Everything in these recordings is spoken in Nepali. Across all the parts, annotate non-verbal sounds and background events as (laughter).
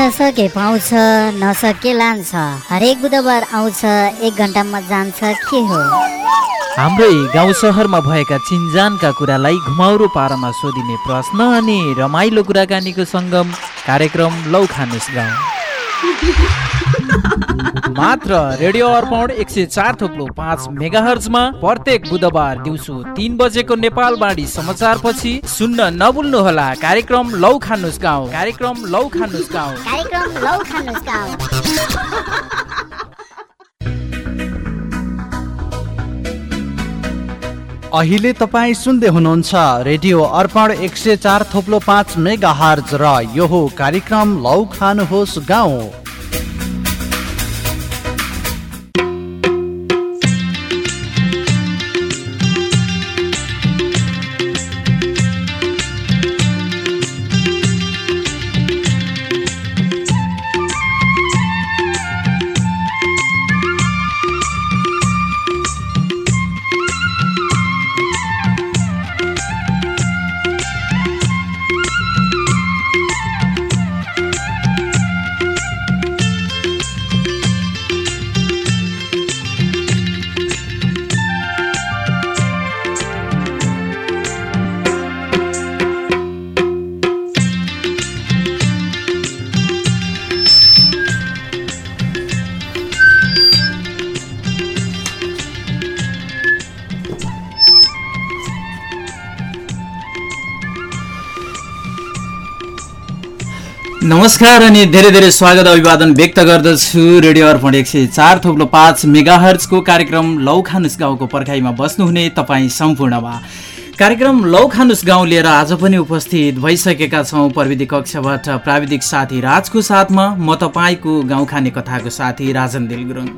सुन्न सके पाउँछ नसके लान्छ हरेक बुधबार आउँछ एक घन्टामा जान्छ के हो? हाम्रै गाउँ सहरमा भएका चिन्जानका कुरालाई घुमाउरो पारामा सोधिने प्रश्न अनि रमाइलो कुराकानीको सङ्गम कार्यक्रम लौ खानुस् गाउँ। (laughs) मात्र रेडियो अर्पण एक सय चार थोप्लो पाँच मेगा हर्जमा प्रत्येक बुधबार दिउँसो तिन बजेको नेपाल बाढी समाचार पछि सुन्न नभुल्नुहोला कार्यक्रम लौ खानुस गाउँ। कार्यक्रम लौ खानुस गाउँ। कार्यक्रम लौ खानुस गाउँ। अहिले तपाईँ सुन्दै हुनुहुन्छ रेडियो अर्पण एक सय चार थोप्लो पाँच मेगा हर्ज र यो कार्यक्रम लौ खानुहोस् गाउँ। नमस्कार अनि धेरै धेरै स्वागत अभिवादन व्यक्त गर्दछु रेडियो अर्पण एक सय चार थोप्लो पाँच मेगाहर्जको कार्यक्रम लौखानुस गाउँको पर्खाइमा बस्नुहुने तपाईँ सम्पूर्णमा। कार्यक्रम लौखानुस गाउँ लिएर आज पनि उपस्थित भइसकेका छौँ प्रविधि कक्षबाट प्राविधिक साथी राजको साथमा म तपाईँको गाउँ खाने कथाको साथी राजन दिल गुरुङ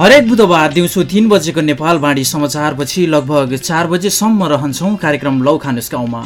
हरेक बुधबार दिउँसो तिन बजेको नेपाल बाँडी समाचारपछि लगभग चार बजेसम्म रहन्छौँ कार्यक्रम लौखानुस गाउँमा।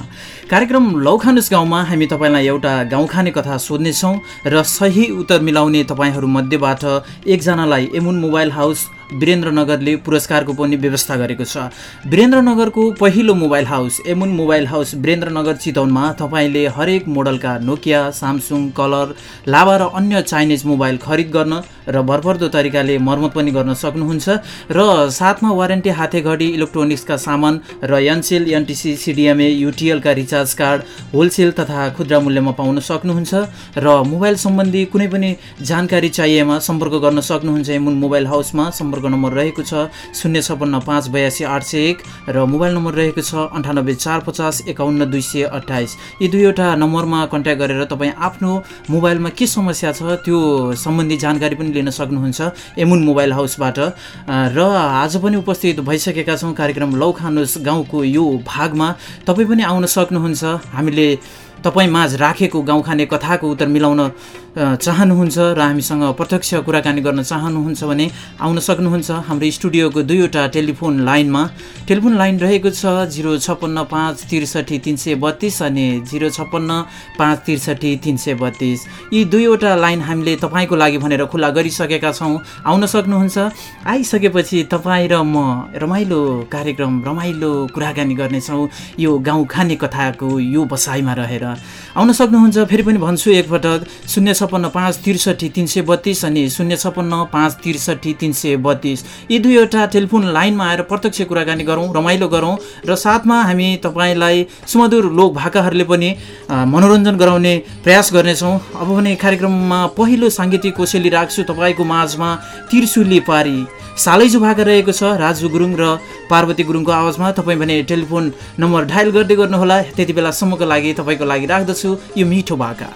कार्यक्रम लौखानुस गाउँमा हामी तपाईँलाई एउटा गाउँ खाने कथा सोध्नेछौँ र सही उत्तर मिलाउने तपाईँहरूमध्येबाट एकजनालाई एमुन मोबाइल हाउस वीरेन्द्रनगरले पुरस्कारको पनि व्यवस्था गरेको छ। वीरेन्द्रनगरको पहिलो mobile house Emun mobile house Birendranagar चितवनमा तपाईँले हरेक मोडलका नोकिया सामसुङ कलर लाभा र अन्य चाइनिज मोबाइल खरिद गर्न र भरपर्दो तरिकाले मर्मत पनि गर्न सक्नुहुन्छ र साथमा वारेन्टी हाते घडी इलेक्ट्रोनिक्सका सामान र एनसेल एनटिसी सिडिएमए युटिएलका रिचार्ज कार्ड होलसेल तथा खुद्रा मूल्यमा पाउन सक्नुहुन्छ र मोबाइल सम्बन्धी कुनै पनि जानकारी चाहिएमा सम्पर्क गर्न सक्नुहुन्छ एमुन मोबाइल हाउसमा। सम्पर्क नम्बर रहेको छ शून्य छपन्न पाँच बयासी आठ सय एक र मोबाइल नम्बर रहेको छ अन्ठानब्बे चार पचास एकाउन्न दुई सय अठाइस यी दुईवटा नम्बरमा कन्ट्याक्ट गरेर तपाईँ आफ्नो मोबाइलमा के समस्या छ त्यो सम्बन्धी जानकारी पनि लिन सक्नुहुन्छ एमुन मोबाइल हाउसबाट। र आज पनि उपस्थित भइसकेका छौँ कार्यक्रम लौखानुस गाउँको यो भागमा। तपाईँ पनि आउन सक्नुहुन्छ। हामीले तपाईँ माझ राखेको गाउँ खाने कथाको उत्तर मिलाउन चाहनुहुन्छ र हामीसँग प्रत्यक्ष कुराकानी गर्न चाहनुहुन्छ भने आउन सक्नुहुन्छ हाम्रो स्टुडियोको दुईवटा टेलिफोन लाइनमा। टेलिफोन लाइन रहेको छ जिरो छप्पन्न पाँच त्रिसठी तिन सय बत्तिस अनि जिरो छप्पन्न पाँच त्रिसठी तिन सय बत्तिस। यी दुईवटा लाइन हामीले तपाईँको लागि भनेर खुला गरिसकेका छौँ। आउन सक्नुहुन्छ। आइसकेपछि तपाईँ र म रमाइलो कार्यक्रम रमाइलो कुराकानी गर्नेछौँ यो गाउँ खाने कथाको यो बसाइमा रहेर। आउन सक्नुहुन्छ फेरि पनि भन्छु एकपटक। शून्य छप्पन्न पाँच त्रिसठी तिन सय बत्तिस अनि शून्य छप्पन्न पाँच त्रिसठी तिन सय बत्तिस। यी दुईवटा टेलिफोन लाइनमा आएर प्रत्यक्ष कुराकानी गरौँ रमाइलो गरौँ र साथमा हामी तपाईँलाई सुमधुर लोक भाकाहरूले पनि मनोरञ्जन गराउने प्रयास गर्नेछौँ। अब भने कार्यक्रममा पहिलो साङ्गीतिक कोसेली राख्छु तपाईँको माझमा तिर्सुली पारी। सालैजु भाका रहेको छ राजु गुरुङ र पार्वती गुरुङको आवाजमा। तपाईँ भने टेलिफोन नम्बर डायल गर्दै गर्नुहोला। त्यति बेलासम्मको लागि तपाईँको लागि राख्दछु यो मिठो भाका।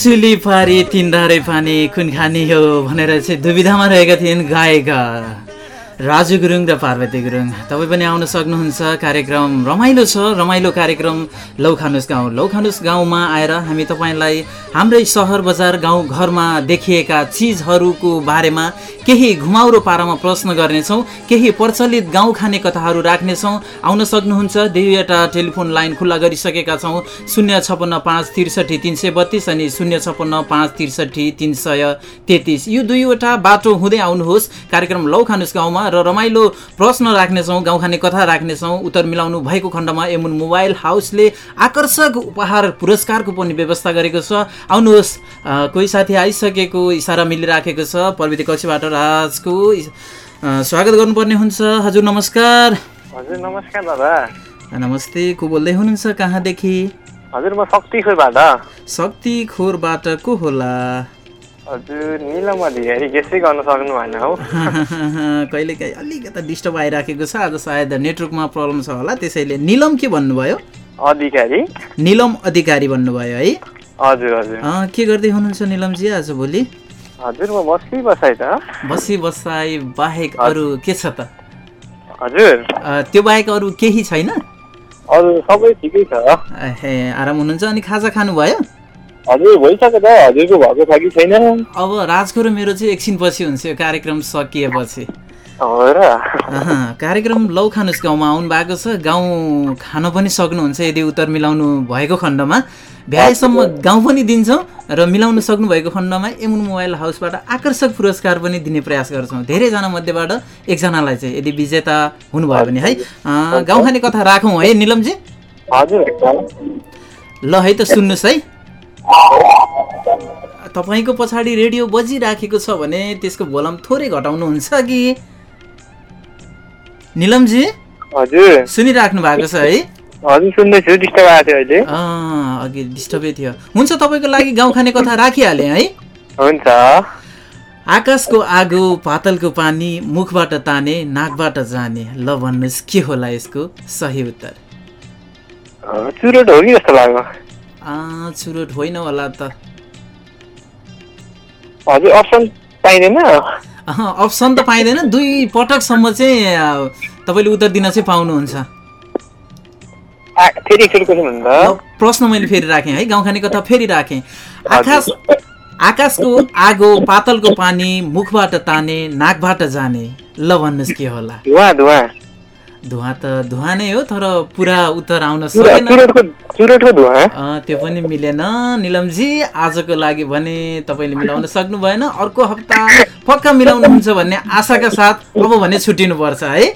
त्रिशुली पारी तिन पानी कुन खानी हो भनेर चाहिँ दुविधामा रहेका थिइन् गायिका। राजु गुरुङ र पार्वती गुरुङ तपाईँ पनि आउन सक्नुहुन्छ। कार्यक्रम रमाइलो छ रमाइलो कार्यक्रम लौखानुस गाउँ। लौखानुस गाउँमा आएर हामी तपाईँलाई हाम्रै सहर बजार गाउँ घरमा देखिएका चिजहरूको बारेमा केही घुमाउरो पारामा प्रश्न गर्नेछौँ केही प्रचलित गाउँ खाने कथाहरू राख्नेछौँ। आउन सक्नुहुन्छ दुईवटा टेलिफोन लाइन खुल्ला गरिसकेका छौँ। शून्य छपन्न पाँच त्रिसठी तिन सय बत्तिस अनि शून्य छपन्न पाँच त्रिसठी तिन सय तेत्तिस। यो दुईवटा बाटो हुँदै आउनुहोस्। कार्यक्रम लौखानुस गाउँमा र रमाइलो प्रश्न राख्नेछौँ गाउँ खाने कथा राख्नेछौँ। उत्तर मिलाउनु भएको खण्डमा एमुन मोबाइल हाउसले आकर्षक उपहार पुरस्कारको पनि व्यवस्था गरेको छ। आउनुहोस् कोही साथी आइसकेको इसारा मिलिराखेको छ। प्रविधि कक्षबाट राजको स्वागत गर्नुपर्ने हुन्छ। हजुर नमस्कार। हजुर नमस्कार दादा। नमस्ते। को बोल्दै हुनुहुन्छ? कहाँदेखि? हजुर म शक्तिखोरबाट। शक्ति खोरबाट को होला? हजुर निलम अधिकारी गेसै गर्न सक्नु भएन हौ। (laughs) कहिलेकाहीँ अलिकति डिस्टर्ब आइराखेको छ आज सायद नेटवर्कमा प्रब्लम छ होला। त्यसैले निलम के भन्नुभयो? अधिकारी। निलम अधिकारी भन्नुभयो है। हजुर हजुर। के गर्दै हुनुहुन्छ निलमजी आज भोलि? हजुर म बसी बसाइ त। बसी बसाइ बाहेक अरू के छ त? हजुर। त्यो बाहेक अरू केही छैन? अरू सबै ठिकै छ। ए आराम हुनुहुन्छ अनि खाजा खानुभयो? हजुर भइसक्यो त हजुरको भएको छ कि छैन। अब राजको र मेरो चाहिँ एकछिनपछि हुन्छ यो कार्यक्रम सकिएपछि। कार्यक्रम लौ खानुस् गाउँमा आउनु भएको छ। गाउँ खान पनि सक्नुहुन्छ यदि उत्तर मिलाउनु भएको खण्डमा। भ्याएसम्म गाउँ पनि दिन्छौँ र मिलाउन सक्नुभएको खण्डमा एमुन मोबाइल हाउसबाट आकर्षक पुरस्कार पनि दिने प्रयास गर्छौँ। धेरैजना मध्येबाट एकजनालाई चाहिँ यदि विजेता हुनुभयो भने है? गाउँ खाने कथा राखौँ है निलमजी? हजुर। ल है त सुन्नुहोस् है। तपाईँको पछाडि रेडियो बजिराखेको छ भने त्यसको भोलम थोरै घटाउनुहुन्छ कि? निलमजी? हजुर। सुनिराख्नु भएको छ है? हजुर सुन्दैछु। डिस्टर्ब आएको थियो अहिले। अघि डिस्टर्बै थियो। हुन्छ तपाईँको लागि गाउँ खाने कथा राखिहालेँ है। हुन्छ। आकाशको आगो पातलको पानी मुखबाट ताने नाकबाट जाने। ल भन्नुहोस् के होला यसको सही उत्तर? चुरोट हो कि जस्तो लाग्यो? चुरोट होइन होला त। हजुर अप्सन पाइँदैन। अप्सन त पाइँदैन। दुई पटकसम्म चाहिँ तपाईँले उत्तर दिन चाहिँ पाउनुहुन्छ। आ, प्रश्न मैले फेरि राखेँ है गाउँ खाने कथा फेरि राखेँ। आकाश आकाशको आगो पातलको पानी मुखबाट ताने नाकबाट जाने। ल भन्नुहोस् के होला। धुवा त धुवा नै हो तर पुरा उत्तर आउन सकेन। त्यो पनि मिलेन। निलमजी आजको लागि भने तपाईँले मिलाउन सक्नु भएन। अर्को हप्ता पक्का मिलाउनुहुन्छ भन्ने आशाका साथ अब भने छुट्टिनु पर्छ है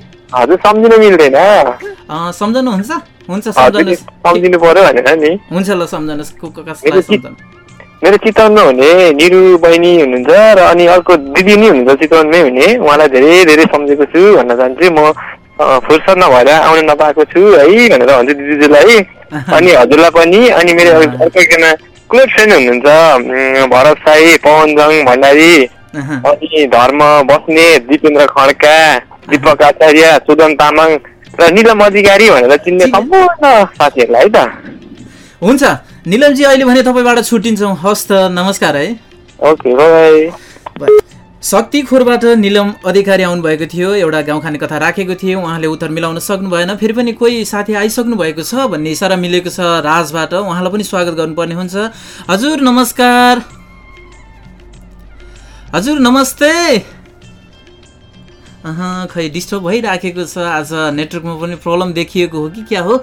सम्झनुहुन्छ? हुन्छ हुन्छ ल सम्झनुहोस्। मेरो चितवनमा हुने निरु बहिनी हुनुहुन्छ र अनि अर्को दिदी नि हुनुहुन्छ चितवनमै हुने। उहाँलाई धेरै धेरै सम्झेको छु भन्न चाहन्छु। म फुर्सद नभएर आउन नपाएको छु है भनेर भन्छु दिदीजीलाई। अनि हजुरलाई पनि अनि मेरो अर्को एकजना क्लोज फ्रेन्ड हुनुहुन्छ भरत साई पवनजङ भण्डारी। अनि धर्म बस्ने दिपेन्द्र खड्का दिपक आचार्य सुदन तामाङ र निलम अधिकारी भनेर चिन्ने सम्पूर्ण साथीहरूलाई है त। हुन्छ। निलमजी अहिले भने तपाईँबाट छुट्टिन्छौँ। हस् त नमस्कार है। Okay bye. शक्ति खोरबाट निलम अधिकारी आउनुभएको थियो। एउटा गाउँ खाने कथा राखेको थियो उहाँले उत्तर मिलाउन सक्नु भएन फेरि पनि कोही साथी आइसक्नु भएको छ भन्ने इसारा मिलेको छ राजबाट। उहाँलाई पनि स्वागत गर्नुपर्ने हुन्छ। हजुर नमस्कार। हजुर नमस्ते। खै डिस्टर्ब भइराखेको छ। आज नेटवर्कमा पनि प्रब्लम देखिएको हो कि क्या हो?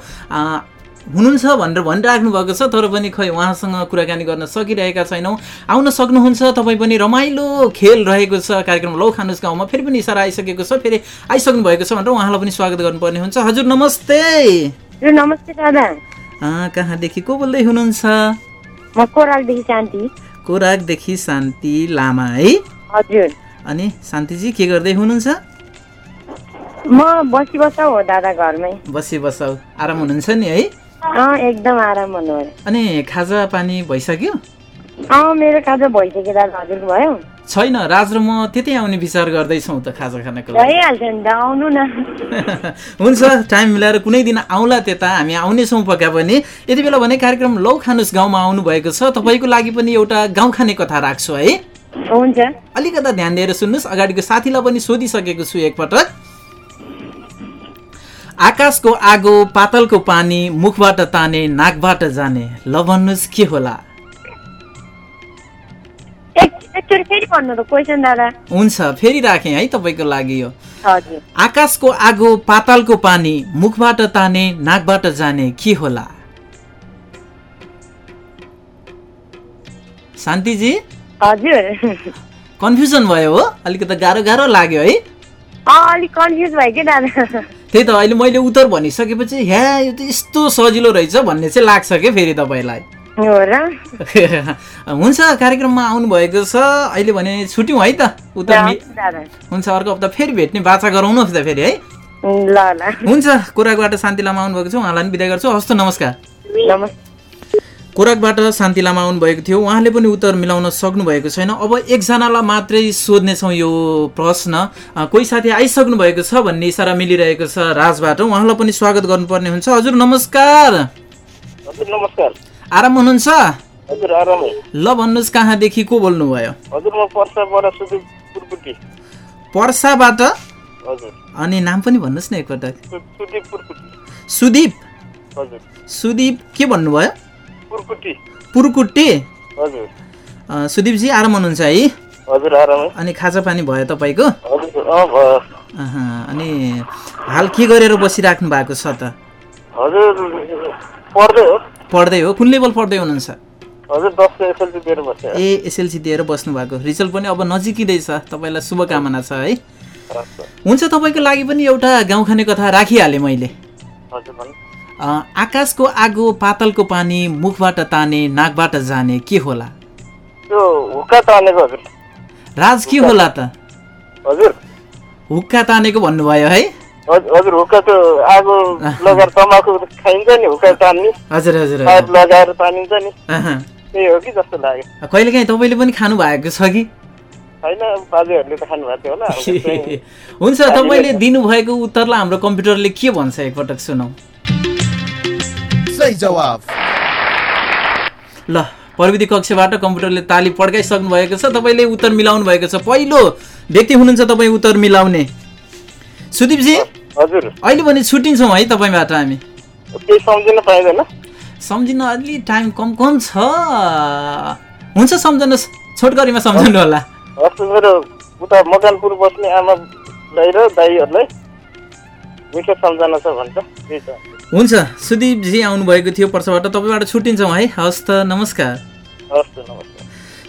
हुनुहुन्छ भनेर भनिराख्नु भएको छ तर पनि खै उहाँसँग कुराकानी गर्न सकिरहेका छैनौँ। आउन सक्नुहुन्छ तपाईँ पनि रमाइलो खेल रहेको छ कार्यक्रम लौ खानुस् गाउँमा फेरि पनि इसारा आइसकेको छ फेरि आइसक्नु भएको छ भनेर उहाँलाई पनि स्वागत गर्नुपर्ने हुन्छ। हजुर नमस्ते। नमस्ते दादा। कहाँदेखि को बोल्दै हुनुहुन्छ? कोराकदेखि शान्ति। लामा है? हजुर। अनि शान्तिजी के गर्दै हुनुहुन्छ? म बसी बसा हो दादा घरमै। बसी बसाउ। आराम हुनुहुन्छ नि है? एकदम आराम अनि खाजा पानी भइसक्यो? मेरो खाजा भइसक्यो दादा हजुरको भयो। छैन राज र म त्यतै आउने विचार गर्दैछौँ त खाजा खानको (laughs) हुन्छ टाइम मिलाएर कुनै दिन आउला त्यता हामी आउनेछौँ पक्का पनि। यति बेला भने कार्यक्रम लौ खानुस् गाउँमा आउनु भएको छ तपाईँको लागि पनि एउटा गाउँ खाने कथा राख्छु है। हुन्छ। अलिकता ध्यान दिएर सुन्नुहोस् अगाडिको साथीलाई पनि सोधिसकेको छु एकपटक। आकाशको आगो पातलको पानी मुखबाट ताने नाकबाट जाने। ल भन्नुहोस् के होला? हुन्छ फेरि राखेँ है तपाईँको लागि यो। आकाशको आगो पातालको पानी मुखबाट ताने नाकबाट जाने के होला? शान्तिजी? हजुर। कन्फ्युजन भयो हो अलिकति गाह्रो गाह्रो लाग्यो है। अलिक कन्फ्युज भयो कि दादा? त्यही त अहिले मैले उत्तर भनिसकेपछि ह्या यो त यस्तो सजिलो रहेछ भन्ने चाहिँ लाग्छ क्या फेरि तपाईँलाई? (laughs) हुन्छ कार्यक्रममा आउनुभएको छ। अहिले भने छुट्यौँ है त उत्तर हुन्छ अर्को हप्ता फेरि भेट्ने बाचा गराउनु त फेरि है। ल ल। हुन्छ कोराकबाट शान्ति लामा आउनुभएको छ उहाँलाई पनि बिदा गर्छु। हस्त नमस्कार। नमस्ते कोराकबाट शान्ति लामा आउनुभएको थियो। उहाँले पनि उत्तर मिलाउन सक्नुभएको छैन। अब एकजनालाई मात्रै सोध्नेछौँ यो प्रश्न। कोही साथी आइसक्नु भएको छ भन्ने इसारा मिलिरहेको छ राजबाट। उहाँलाई पनि स्वागत गर्नुपर्ने हुन्छ। हजुर नमस्कार। हजुर नमस्कार। आराम हुनुहुन्छ? हजुर आरामै। ल भन्नुहोस् कहाँदेखि को बोल्नुभयो? हजुर म पर्साबाट हजुर। अनि नाम पनि भन्नुहोस् न एकपटक। सु- सुदीप सुदीप के भन्नुभयो? पुरकुट्टी हजुर। सुदीपजी आराम हुनुहुन्छ है? हजुर आरामै। अनि खाजा पानी भयो तपाईँको? अनि हाल के गरेर बसिराख्नु भएको छ त? हजुर पढ्दै हो। पढ्दै हो? कुन लेभल पढ्दै हुनुहुन्छ? ए एसएलसी दिएर बस्नु भएको। रिजल्ट पनि अब नजिकिँदैछ। तपाईँलाई शुभकामना छ है। हुन्छ तपाईँको लागि पनि एउटा गाउँ खाने कथा राखिहालेँ मैले। आकाशको आगो पातलको पानी मुखबाट ताने नाकबाट जाने के होला? राज के होला त? हजुर। हुक्का तानेको भन्नुभयो है? हजुर हजुर हुक्का त्यो आगो लगाएर तमाखु खाइन्छ नि हुक्का तान्ने। हजुर हजुर पाइप हजुर लगाएर तानिन्छ नि। अहँ। त्यही हो कि जस्तो लाग्यो। कहिलेकाहीँ तपाईँले पनि खानु भएको छ कि? (laughs) हुन्छ तपाईँले दिनुभएको उत्तरलाई हाम्रो कम्प्युटरले के भन्छ एकपटक सुनौ। सही जवाब ल प्रविधि कक्षबाट कम्प्युटरले ताली पड्काइसक्नु भएको छ तपाईँले उत्तर मिलाउनु भएको छ। पहिलो व्यक्ति हुनुहुन्छ तपाईँ उत्तर मिलाउने। सुदीपजी हजुर। अहिले भने छुट्टिन्छौँ है तपाईँबाट हामी? सम्झिन पाइँदैन। सम्झिन अलि टाइम कम कम छ। हुन्छ सम्झनुहोस् छोटकरीमा सम्झनु होला। मेरो उता मकानपुर बस्ने आमालाई र दाईहरूलाई मिठो सम्झना छ भन्छ। त्यही त। हुन्छ सुदीपजी आउनुभएको थियो पर्सबाट तपाईँबाट छुट्टिन्छौँ है। हवस् त नमस्कार।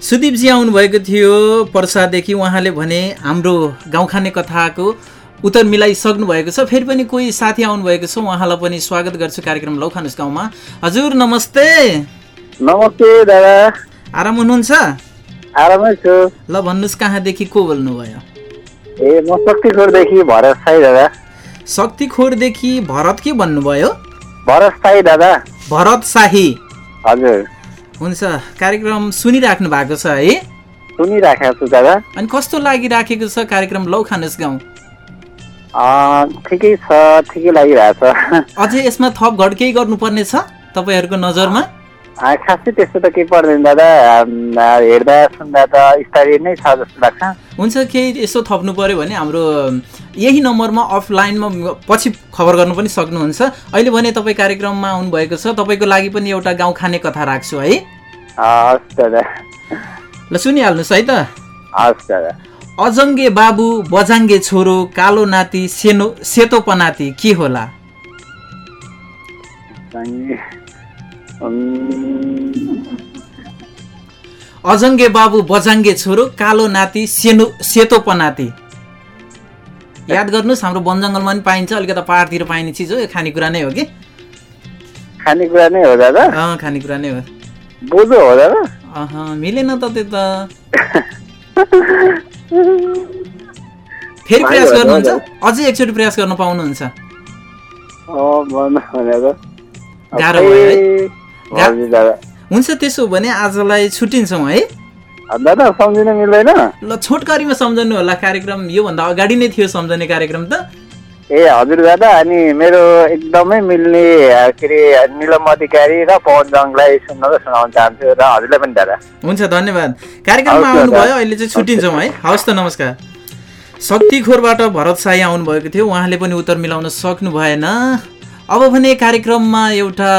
सुदीपजी आउनुभएको थियो पर्सादेखि उहाँले भने हाम्रो गाउँखाने कथाको उत्तर मिलाइसक्नु भएको छ फेरि पनि कोही साथी आउनुभएको छ उहाँलाई पनि स्वागत गर्छु कार्यक्रम लौखानुस गाउँमा। हजुर नमस्ते। नमस्ते दादा। आराम हुनुहुन्छ? आरामै छु। ल भन्नुहोस् कहाँदेखि को बोल्नुभयो? ए म शक्तिखोरदेखि भरत साई दादा। शक्तिखोरदेखि भरत के भन्नुभयो? भरत साई दादा। भरत शाही। हजुर। हुन्छ कार्यक्रम सुनिराख्नु भएको छ है? सुनिराखेको छु दादा। अनि कस्तो लागिराखेको छ कार्यक्रम? लौखानुस गाउँ। अँ, ठिकै छ ठिकै लागिरहेछ अझै यसमा थप घट केही गर्नुपर्ने छ तपाईँहरूको नजरमा? खासै त्यस्तो त केही पर्दैन दादा। हेर्दा सुन्दा त स्तरीय नै छ जस्तो लाग्छ। हुन्छ केही यसो थप्नु पऱ्यो भने हाम्रो यही नम्बरमा अफलाइनमा पछि खबर गर्नु पनि सक्नुहुन्छ। अहिले भने तपाईँ कार्यक्रममा आउनुभएको छ। तपाईँको लागि पनि एउटा गाउँ खाने कथा राख्छु है। हस् दादा। ल सुनिहाल्नुहोस् है त। हस् दादा। अजङ्गे बाबु बजाङ्गे छोरो कालो नाति सेनो सेतो पनाति के होला? अजङ्गे बाबु बजाङ्गे छोरो कालो नाति सेनो सेतो पनाति याद गर्नुहोस् हाम्रो वन जङ्गलमा पनि पाइन्छ अलिकति पाहाडतिर पाइने चिज हो यो खानेकुरा नै हो कि? खानेकुरा नै हो दादा। अँ खानेकुरा नै हो। बोजो हो दादा। अह मिलेन त त्यो त। फेरि प्रयास गर्नुहुन्छ? अझै एकचोटि प्रयास गर्न पाउनुहुन्छ? गाह्रो भयो है? हुन्छ त्यसो भने आजलाई छुट्टिन्छौँ है। दादा सम्झिन मिल्दैन। ल छोटकरीमा सम्झनु होला कार्यक्रम योभन्दा अगाडि नै थियो सम्झने कार्यक्रम त। ए हजुर दादा अनि मेरो एकदमै मिल्ने के अरे निलम अधिकारी र पवन जङलाई सुन्न र सुनाउन चाहन्छु र हजुरलाई पनि दादा। हुन्छ धन्यवाद। कार्यक्रममा। आउनुभयो अहिले चाहिँ छुट्टिन्छौँ है। हवस् त नमस्कार। शक्तिखोरबाट भरत साई आउनुभएको थियो उहाँले पनि उत्तर मिलाउन सक्नु भएन। अब भने कार्यक्रममा एउटा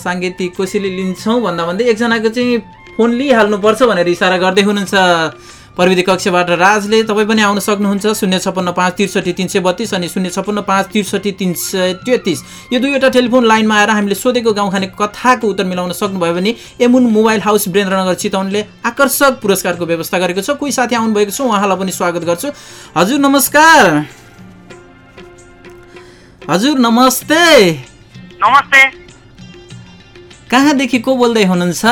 साङ्गीतिक कसैले लिन्छौँ भन्दा भन्दै एकजनाको चाहिँ फोन लिइहाल्नुपर्छ भनेर इसारा गर्दै हुनुहुन्छ। प्रविधि कक्षबाट राजले तपाईँ पनि आउन सक्नुहुन्छ। शून्य छप्पन्न पाँच त्रिसठी तिन सय बत्तिस अनि शून्य छप्पन्न पाँच त्रिसठी तिन सय तेत्तिस। यो दुईवटा टेलिफोन लाइनमा आएर हामीले सोधेको गाउँ खाने कथाको उत्तर मिलाउन सक्नुभयो भने एमुन मोबाइल हाउस वीरेन्द्रनगर चितवनले आकर्षक पुरस्कारको व्यवस्था गरेको छ। कोही साथी आउनुभएको छ उहाँलाई पनि स्वागत गर्छु। हजुर नमस्कार। हजुर नमस्ते। नमस्ते। कहाँदेखि को बोल्दै हुनुहुन्छ?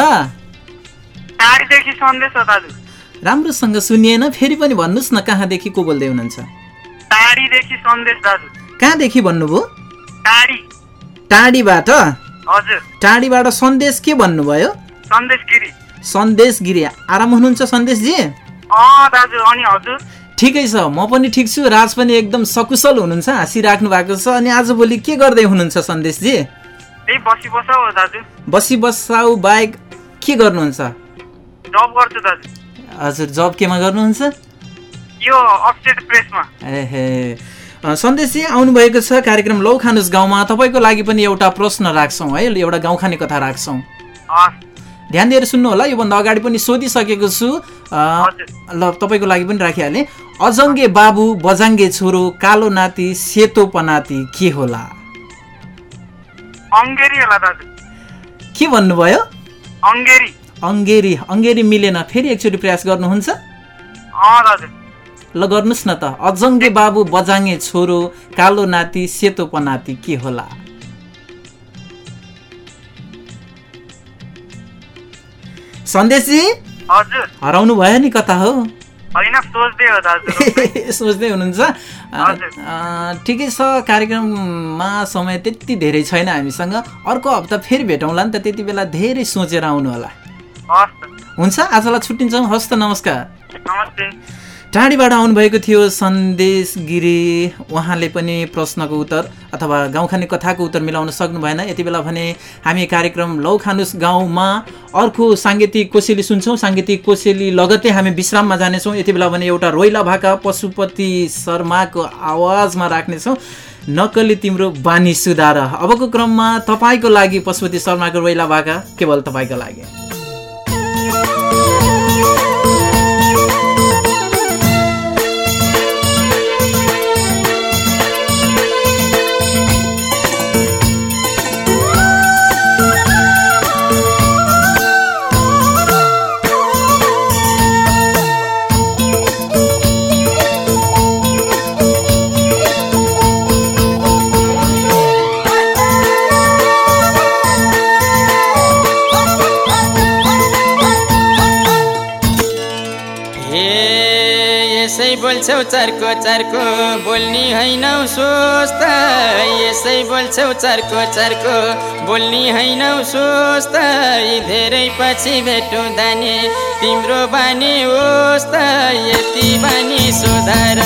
राम्रोसँग सुनिएन फेरि पनि भन्नुहोस् न कहाँदेखि को बोल्दै हुनुहुन्छ? कहाँदेखि भन्नुभयो? टाढी। टाढीबाट? हजुर। टाढीबाट सन्देश के भन्नुभयो? सन्देश गिरी सन्देश गिरी आराम हुनुहुन्छ सन्देशजी? दाजु अनि हजुर। ठिकै छ म पनि ठिक छु राज पनि एकदम सकुशल हुनुहुन्छ हाँसिराख्नु भएको छ अनि आजभोलि के गर्दै हुनुहुन्छ सन्देशजी? बसी बसाउ बाहेक के गर्नुहुन्छ? हजुर जब केमा गर्नुहुन्छ? एहे। सन्देशजी आउनुभएको छ कार्यक्रम लौ खानुस गाउँमा तपाईँको लागि पनि एउटा प्रश्न राख्छौँ है एउटा गाउँ खाने कथा राख्छौँ। ध्यान दिएर सुन्नु होला। योभन्दा अगाडि पनि सोधिसकेको छु। ल तपाईँको लागि पनि राखिहालेँ। अजङ्गे बाबु बजाङ्गे छोरो कालो नाति सेतो पनाति के होला? के भन्नुभयो? अङ्गेरी। अङ्गेरी। अङ्गेरी मिलेन फेरि एकचोटि प्रयास गर्नुहुन्छ? ल गर्नुहोस् न त। अजङ्गे बाबु बजाङ्गे छोरो कालो नाति सेतो पनाति के होला? सन्देशजी? हजुर। हराउनु भयो नि कता हो। (laughs) सोच्दै हुनुहुन्छ। ठिकै छ कार्यक्रममा समय त्यति धेरै छैन हामीसँग। अर्को हप्ता फेरि भेटौँला नि त त्यति बेला धेरै सोचेर आउनु होला हस्। त। हुन्छ आजलाई छुट्टिन्छौँ। हस्त नमस्कार। नमस्ते। टाढीबाट आउनुभएको थियो सन्देश गिरी। उहाँले पनि प्रश्नको उत्तर अथवा गाउँखाने कथाको उत्तर मिलाउन सक्नु भएन। यति बेला भने हामी कार्यक्रम लौ खानुस गाउँमा अर्को साङ्गीतिक कोसेली सुन्छौँ। साङ्गीतिक कोसेली लगत्तै हामी विश्राममा जानेछौँ। यति बेला भने एउटा रोइला भाका पशुपति शर्माको आवाजमा राख्नेछौँ। नक्कली तिम्रो बानी सुधार। अबको क्रममा तपाईँको लागि पशुपति शर्माको रोइला भाका केवल तपाईँको लागि। हे यसै बोल्छौ चर्को चर्को बोल्ने होइनौ स्वस्थ। यसै बोल्छौ चर्को चर्को बोल्ने होइनौ स्वस्थ। यी धेरै पछि भेटु दाने तिम्रो बानी होस् त यति बानी सुधार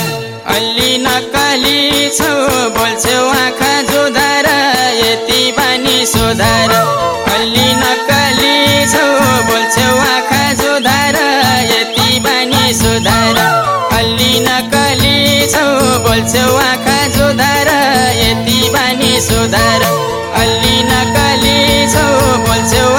अलि नक्कली छौ बोल्छौ आँखा जोधार। यति बानी सुधार अलि नक्कली सुधार अलि नक्कली छौ बोल्छौ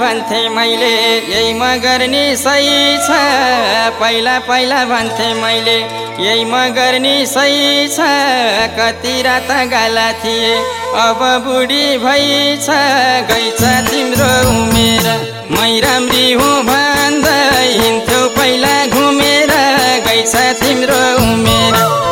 भन्थे मैले यही म गर्ने सही छ। पहिला पहिला भन्थे मैले यही म गर्ने सही छ। कति रात गाला थिए अब बुढी भइ छ गइछ तिम्रो उमेर मै राम्री हुँ भन्दै। हिँड्थ्यौ पहिला घुमेर गइछ तिम्रो उमेर।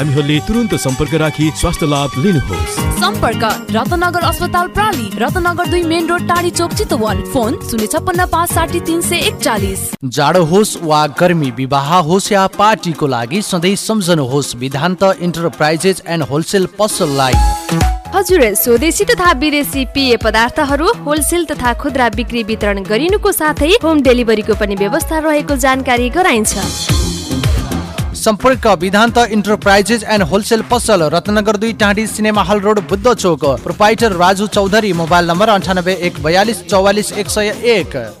बिरामीहरूले तुरन्त सम्पर्क राखी स्वास्थ्य लाभ लिनुहोस्। सम्पर्क रत्नगर अस्पताल प्राली रत्नगर दुई मेन रोड टाढी चोक चितवन। फोन शून्य छप्पन्न पाँच साठी तिन सय एकचालिस। जाडो होस् वा गर्मी विवाह होस् या पार्टीको लागि सधैँ सम्झनुहोस् विधान्त इन्टरप्राइजेस एन्ड होलसेल पसललाई हजुर स्वदेशी तथा विदेशी पेय पदार्थहरू होलसेल तथा खुद्रा बिक्री वितरण गरिनुको साथै होम डेलिभरीको पनि व्यवस्था रहेको जानकारी गराइन्छ। सम्पर्क विधान्त इन्टरप्राइजेस एन्ड होलसेल पसल रत्नगर दुई टाँडी cinema hall road Buddha Chowk proprietor Raju Chaudhary mobile number अन्ठानब्बे एक बयालिस चौवालिस एक सय एक।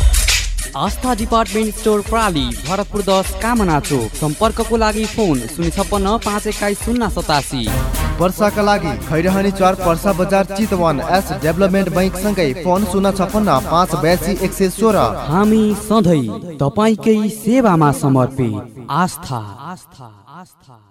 आस्था डिपार्टमेन्ट स्टोर प्राली भरतपुर दस कामना चोक। सम्पर्कको लागि फोन शून्य छप्पन्न पाँच एक्काइस शून्य सतासी। वर्षाका लागि खैरहनी चार Parsa Bazaar Chitwan S development bank सँगै फोन शून्य छप्पन्न पाँच बयासी एक सय सोह्र। हामी सधैँ तपाईँकै सेवामा समर्पित। आस्था। आस्था। आस्था।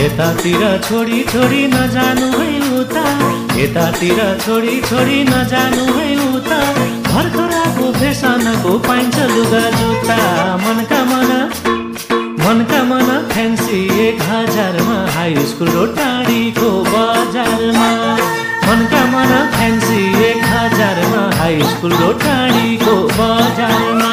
यतातिर छोडी छोडी नजानु है उता। यतातिर छोडी छोडी नजानु है उता। भर्खराको फेसनको पाइन्छ लुगा जुत्ता। मनका मन मनका मन फ्यान्सी एक हजारमा। हाई स्कुल र टाढीको बजारमा। मनका मन फ्यान्सी एक हजारमा। हाई स्कुल र टाढीको बजारमा।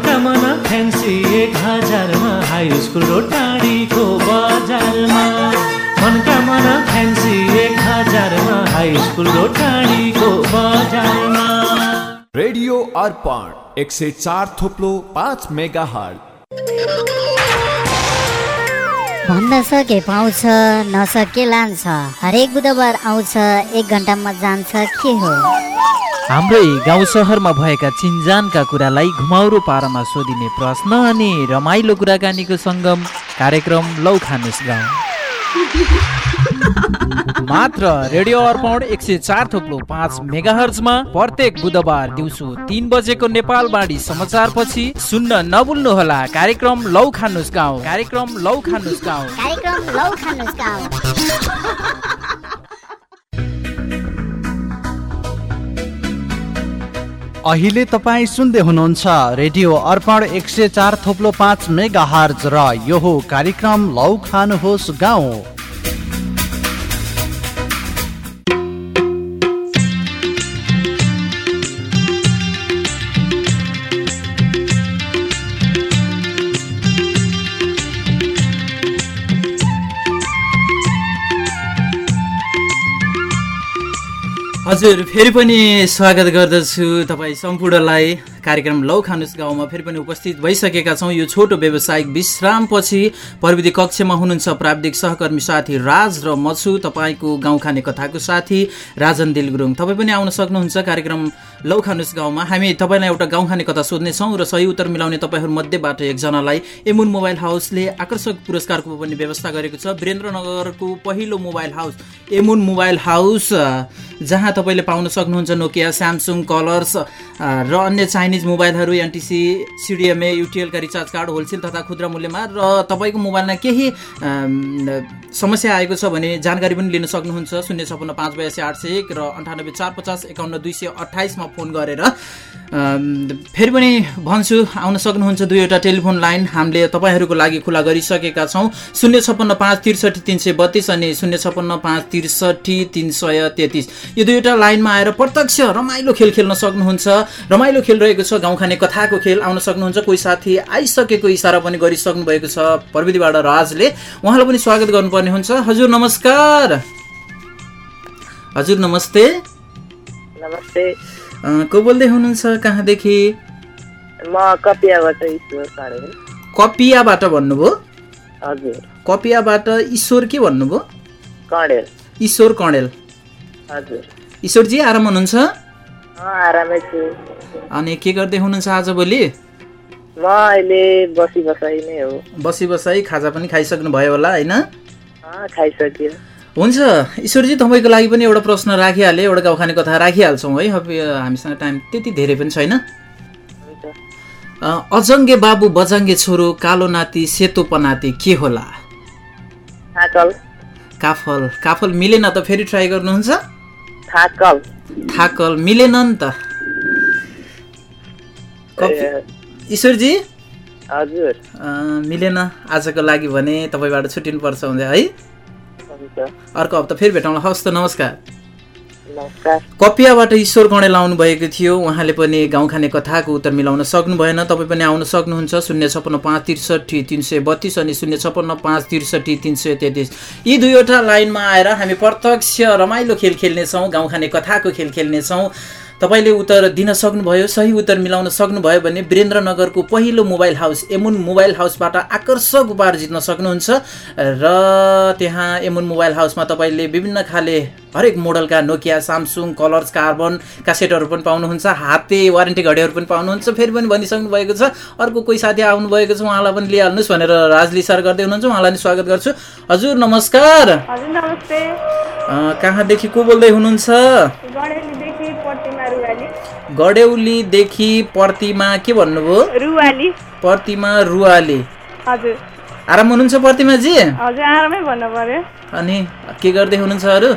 मनका मन फ्यान्सी एक हजारमा हाई स्कुल र टाढीको बजारमा। मनका मन फ्यान्सी एक हजारमा हाई स्कुल र टाढीको बजारमा। रेडियो अर्पण एक सय चार थोप्लो पाँच मेगा भन्न सके पाउँछ नसके लान्छ। हरेक बुधबार आउँछ एक घन्टामा जान्छ के हो? हाम्रै गाउँ सहरमा भएका चिन्जानका कुरालाई घुमाउरो पारामा सोधिने प्रश्न अनि रमाइलो कुराकानीको सङ्गम कार्यक्रम लौ खानुस् गाउँ। मात्र रेडियो अर्पण एक सय चार थोप्लो पाँच मेगा हर्जमा प्रत्येक बुधबार दिउँसो तिन बजेको नेपाल बाढी समाचार पछि सुन्न नभुल्नुहोला कार्यक्रम लौ खानुस् गाउँ। कार्यक्रम लौ खानुस् गाउँ। कार्यक्रम लौ खानुस् गाउँ। अहिले तपाईँ सुन्दै हुनुहुन्छ रेडियो अर्पण एक सय चार थोप्लो पाँच मेगा हर्ज र यो कार्यक्रम लौ खानुहोस् गाउँ। हजुर फेरि पनि स्वागत गर्दछु तपाईँ सम्पूर्णलाई। कार्यक्रम लौ खानुस् गाउँमा फेरि पनि उपस्थित भइसकेका छौँ। यो छोटो व्यावसायिक विश्रामपछि प्रविधि कक्षमा हुनुहुन्छ प्राविधिक सहकर्मी साथी राज र म छु तपाईँको गाउँ खाने कथाको साथी राजन दिल गुरुङ तपाईँ पनि आउन सक्नुहुन्छ कार्यक्रम लौ खानुस् गाउँमा। हामी तपाईँलाई एउटा गाउँ खाने कथा सोध्नेछौँ र सही उत्तर मिलाउने तपाईँहरू मध्येबाट एकजनालाई एमुन मोबाइल हाउसले आकर्षक पुरस्कारको पनि व्यवस्था गरेको छ। वीरेन्द्रनगरको पहिलो mobile house Emun mobile house जहाँ तपाईँले पाउन सक्नुहुन्छ नोकिया स्यामसुङ कलर्स र अन्य चाइनिज मोबाइलहरू एनटिसी सिडिएमए युटिएलका रिचार्ज कार्ड होलसेल तथा खुद्रा मूल्यमा र तपाईँको मोबाइलमा केही समस्या आएको छ भने जानकारी पनि लिन सक्नुहुन्छ। शून्य छपन्न पाँच बयासी आठ सय एक र अन्ठानब्बे चार पचास एकाउन्न दुई सय अठाइसमा फोन गरेर फेरि पनि भन्छु आउन सक्नुहुन्छ दुईवटा टेलिफोन लाइन। हामीले तपाईँहरूको लागि खुला गरिसकेका छौँ। शून्य छप्पन्न पाँच त्रिसठी तिन सय बत्तिस अनि शून्य छप्पन्न पाँच त्रिसठी तिन सय तेत्तिस। यो दुईवटा लाइनमा आएर प्रत्यक्ष रमाइलो खेल खेल्न सक्नुहुन्छ। रमाइलो खेल रहेको छ गाउँ खाने कथाको खेल आउन सक्नुहुन्छ कोही साथी आइसकेको इसारा पनि गरिसक्नु भएको छ प्रविधिबाट राजले उहाँलाई पनि स्वागत गर्नुपर्ने हुन्छ। हजुर नमस्कार। हजुर नमस्ते। नमस्ते। को बोल्दै हुनुहुन्छ कहाँदेखि? म कपियाबाट भन्नुभयो? हजुर। कपियाबाट ईश्वर के भन्नुभयो? कडेल ईश्वर कणेल हजुर। ईश्वरजी आराम हुनुहुन्छ? छु अनि के गर्दै हुनुहुन्छ आजभोलि म अहिले बसी बसाइ नै हो। बसी बसाइ खाजा पनि खाइसक्नु भयो होला होइन? खाइसक्यो। हुन्छ ईश्वरजी तपाईँको लागि पनि एउटा प्रश्न राखिहालेँ एउटा गाउँखाने कथा राखिहाल्छौँ है अब हामीसँग टाइम त्यति धेरै पनि छैन। अजङ्गे बाबु बजङ्गे छोरो कालो नाति सेतो पनाति के होला? काफल। काफल मिलेन त फेरि ट्राई गर्नुहुन्छ? थाकल मिलेन नि त। ईश्वरजी? हजुर। मिलेन आजको लागि भने तपाईँबाट छुट्टिनुपर्छ हुँदै है। अर्को हप्ता फेरि भेटौँला। हवस् त नमस्कार। कपियाबाट ईश्वर गणेल आउनु भएको थियो। उहाँले पनि गाउँ खाने कथाको उत्तर मिलाउन सक्नु भएन तपाईँ पनि आउन सक्नुहुन्छ। शून्य छप्पन्न पाँच त्रिसठी तिन सय बत्तिस अनि शून्य छप्पन्न पाँच त्रिसठी तिन सय तेत्तिस। यी दुईवटा लाइनमा आएर हामी प्रत्यक्ष रमाइलो खेल खेल्नेछौँ गाउँ खाने कथाको खेल खेल्नेछौँ। तपाईँले उत्तर दिन सक्नुभयो सही उत्तर मिलाउन सक्नुभयो भने वीरेन्द्रनगरको पहिलो मोबाइल हाउस एमुन मोबाइल हाउसबाट आकर्षक उपहार जित्न सक्नुहुन्छ। र त्यहाँ एमुन मोबाइल हाउसमा तपाईँले विभिन्न खाले हरेक मोडलका नोकिया सामसुङ कलर्स कार्बनका सेटहरू पनि पाउनुहुन्छ हाते वारेन्टी घडीहरू पनि पाउनुहुन्छ फेरि पनि भनिसक्नु भएको छ। अर्को कोही साथी आउनुभएको छ उहाँलाई पनि लिइहाल्नुहोस् भनेर राजली सर गर्दै हुनुहुन्छ। उहाँलाई पनि स्वागत गर्छु। हजुर नमस्कार। हजुर नमस्ते। अँ, कहाँदेखि को बोल्दै हुनुहुन्छ? गडेउलीदेखि प्रतिमा के भन्नुभयो? प्रतिमा रुवाली। हजुर। आराम हुनुहुन्छ प्रतिमाजी हजुर आरामै भन्नु पर्यो। अनि के गर्दै हुनुहुन्छ अरू?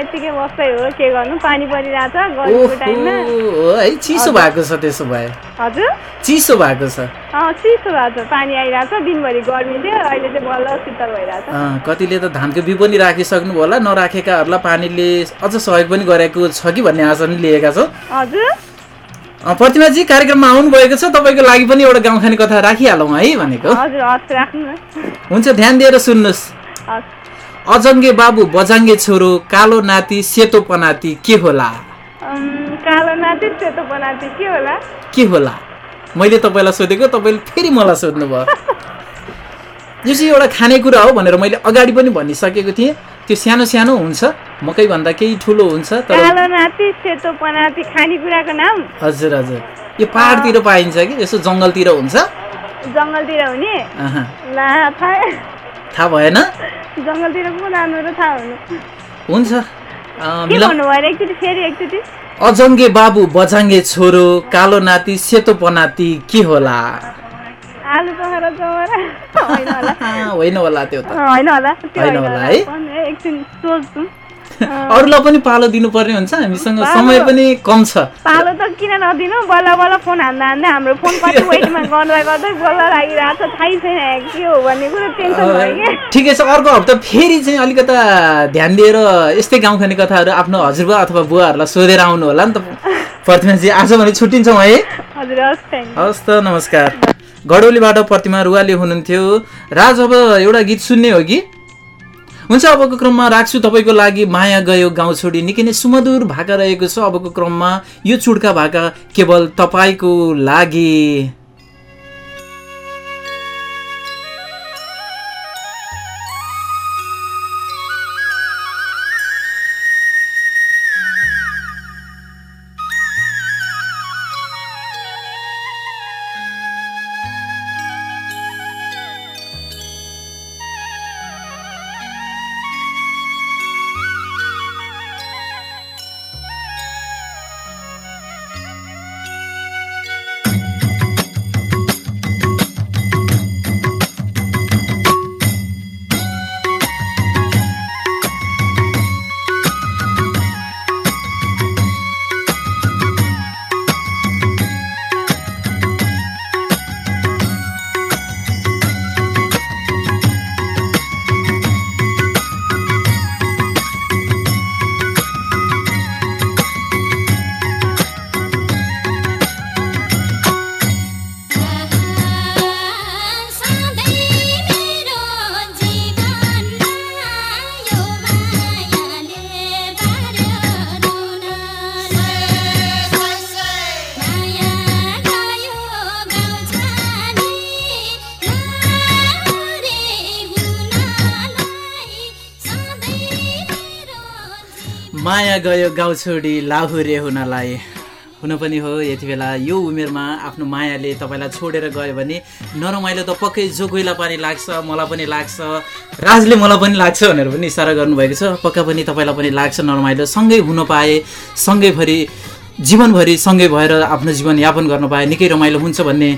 यतिकै बस्दै हो के गर्नु? पानी परिरहेछ है चिसो भएको छ त्यसो भए। हजुर। चिसो भएको छ। चिसो भएको छ पानी आइरहेछ दिनभरि गर्मी थियो अहिले चाहिँ बल्ल शीतल भइरहेछ। कतिले त धानको बिउ पनि राखिसक्नु होला नराखेकाहरूलाई पानीले अझ सहयोग पनि गरेको छ कि भन्ने आशा पनि लिएका छौँ। हजुर। प्रतिमाजी कार्यक्रममा आउनुभएको छ। तपाईँको लागि पनि एउटा गाउँ खाने कथा राखिहालौँ है भनेको। हुन्छ ध्यान दिएर सुन्नुहोस्। हस्। अजङ्गे बाबु बजाङ्गे छोरो कालो नाति सेतो पनाति के होला? अम्, कालो नाति सेतो बनाति के होला? के होला? मैले तपाईँलाई सोधेको तपाईँले फेरि मलाई सोध्नुभयो। (laughs) यो चाहिँ एउटा खानेकुरा हो भनेर मैले अगाडि पनि भनिसकेको थिएँ। त्यो सानो सानो हुन्छ मकैभन्दा केही ठुलो हुन्छ तर खानेकुराको नाम? हजुर हजुर। यो पाहाडतिर पाइन्छ कि यसो जङ्गलतिर हुन्छ? जङ्गलतिर हुने थाहा भएन। जङ्गलतिर को जानु र थाहा हुनु। हुन्छ। अजङ्गे बाबु बजाङ्गे छोरो कालो नाति सेतो पनाति के होला? आलु पखाएर चौरा होइन होला। (laughs) होइन होला त्यो त। होइन होला। होइन होला है? एकछिन सोच्छु। अरूलाई पनि पालो दिनुपर्ने हुन्छ। हामीसँग। समय पनि कम छ। पालो त किन नदिनु? बल्ल बल्ल फोन हान्दा हान्दा हाम्रो फोन कति वेटमा गर्दा गर्दै बल्ल लागिरहेको छ। थाहै छैन के हो भन्ने कुरो टेन्सन भयो ठिकै छ। अर्को हप्ता फेरि चाहिँ अलिकता ध्यान दिएर यस्तै गाउँ खाने कथाहरू आफ्नो हजुरबा अथवा बुवाहरूलाई सोधेर आउनु होला नि त। (laughs) प्रतिमाजी आज भने छुट्टिन्छौँ है। हजुर हस् त नमस्कार। गडौलीबाट प्रतिमा रुवाली हुनुहुन्थ्यो। राज अब एउटा गीत सुन्ने हो कि? हुन्छ अबको क्रममा राख्छु तपाईँको लागि माया गयो गाउँ छोडी। निकै नै सुमधुर भाका रहेको छ अबको क्रममा। यो चुड्का भाका केवल तपाईँको लागि। गयो गाउँ छोडी लाहुरे हुनलाई। हुन पनि हो यति बेला यो उमेरमा आफ्नो मायाले तपाईँलाई छोडेर गयो भने नरमाइलो त पक्कै जो कोहीलाई पनि लाग्छ मलाई पनि लाग्छ राजले मलाई पनि लाग्छ भनेर पनि इसारा गर्नुभएको छ। पक्का पनि तपाईँलाई पनि लाग्छ नरमाइलो सँगै हुन पाए सँगैभरि जीवनभरि सँगै भएर आफ्नो जीवन यापन गर्न पाए निकै रमाइलो हुन्छ भन्ने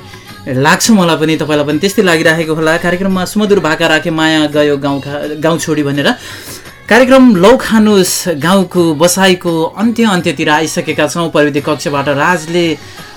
लाग्छ मलाई पनि तपाईँलाई पनि त्यस्तै लागिरहेको होला। कार्यक्रममा सुमधुर भाका राखे माया गयो गाउँ गाउँ छोडी भनेर। कार्यक्रम लौ खानुस् गाउँको बसाइको अन्त्य अन्त्यतिर आइसकेका छौँ। प्रविधि कक्षबाट राजले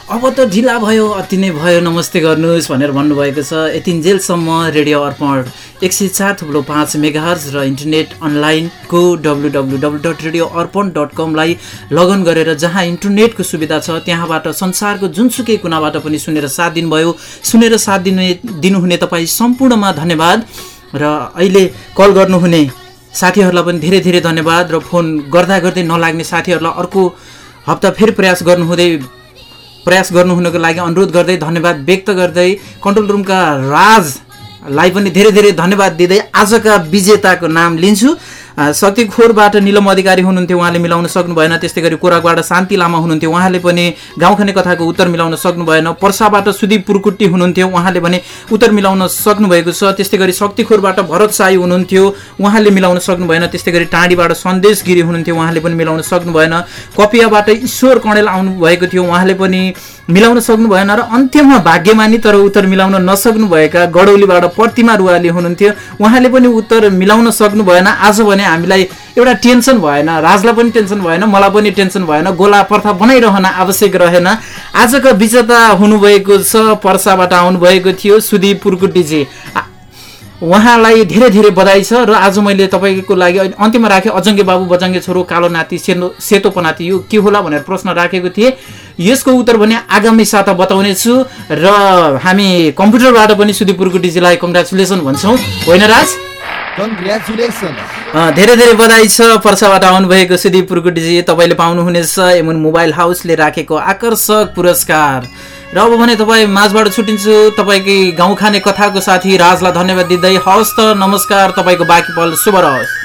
अब त ढिला भयो अति नै भयो नमस्ते गर्नुहोस् भनेर भन्नुभएको छ। यतिन्जेलसम्म रेडियो अर्पण एक सय चार थुप्रो पाँच मेगाहर्ज र इन्टरनेट अनलाइनको W W W dot radio Arpan dot कमलाई लगन गरेर जहाँ इन्टरनेटको सुविधा छ त्यहाँबाट संसारको जुनसुकै कुनाबाट पनि सुनेर साथ दिनुभयो। सुनेर साथ दिने दिनुहुने तपाईँ सम्पूर्णमा धन्यवाद। र अहिले कल गर्नुहुने साथीहरूलाई पनि धेरै धेरै धन्यवाद र फोन गर्दा गर्दै नलाग्ने साथीहरूलाई अर्को हप्ता फेरि प्रयास गर्नुहुँदै प्रयास गर्नुहुनको लागि अनुरोध गर्दै धन्यवाद व्यक्त गर्दै कन्ट्रोल रुमका राजलाई पनि धेरै धेरै धन्यवाद दिँदै आजका विजेताको नाम लिन्छु। शक्तिखोरबाट निलम अधिकारी हुनुहुन्थ्यो उहाँले मिलाउन सक्नु भएन त्यस्तै गरी कोराकबाट शान्ति लामा हुनुहुन्थ्यो उहाँले पनि गाउँखाने कथाको उत्तर मिलाउन सक्नु भएन पर्साबाट सुदीप पुरकुट्टी हुनुहुन्थ्यो उहाँले भने उत्तर मिलाउन सक्नुभएको छ। त्यस्तै गरी शक्तिखोरबाट भरत साई हुनुहुन्थ्यो उहाँले मिलाउन सक्नु भएन त्यस्तै गरी टाँडीबाट सन्देश गिरी हुनुहुन्थ्यो उहाँले पनि मिलाउन सक्नु भएन कपियाबाट ईश्वर कणेल आउनु भएको थियो उहाँले पनि मिलाउन सक्नु भएन र अन्त्यमा भाग्यमानी तर उत्तर मिलाउन नसक्नु भएका गडौलीबाट प्रतिमा रुवाली हुनुहुन्थ्यो। उहाँले पनि उत्तर मिलाउन सक्नु भएन आज भने हामीलाई एउटा टेन्सन भएन राजलाई पनि टेन्सन भएन मलाई पनि टेन्सन भएन गोला पर्था बनाइरहन आवश्यक रहेन। आजको विजेता हुनुभएको छ पर्साबाट आउनुभएको थियो सुदीप पुर्कुटीजी। उहाँलाई धेरै धेरै बधाई छ र आज मैले तपाईँको लागि अहिले अन्त्यमा राखेँ। अजङ्गे बाबु बजङ्गे छोरो कालो नाति सेनो सेतो पनाति यो के होला भनेर प्रश्न राखेको थिएँ। यसको उत्तर भने आगामी साता बताउनेछु र हामी कम्प्युटरबाट पनि सुदीप पुर्कुटीजीलाई कङ्ग्रेचुलेसन भन्छौँ। होइन राज? धेरै धेरै बधाई छ पर्साबाट आउनुभएको सुदीप पुर्कुटीजी तपाईँले पाउनुहुनेछ एमुन मोबाइल हाउसले राखेको आकर्षक पुरस्कार। र अब भने तपाईँ माझबाट छुट्टिन्छु तपाईँकै गाउँ खाने कथाको साथी राजलाई धन्यवाद दिँदै हवस् त नमस्कार तपाईँको बाँकी पल शुभ रहोस्।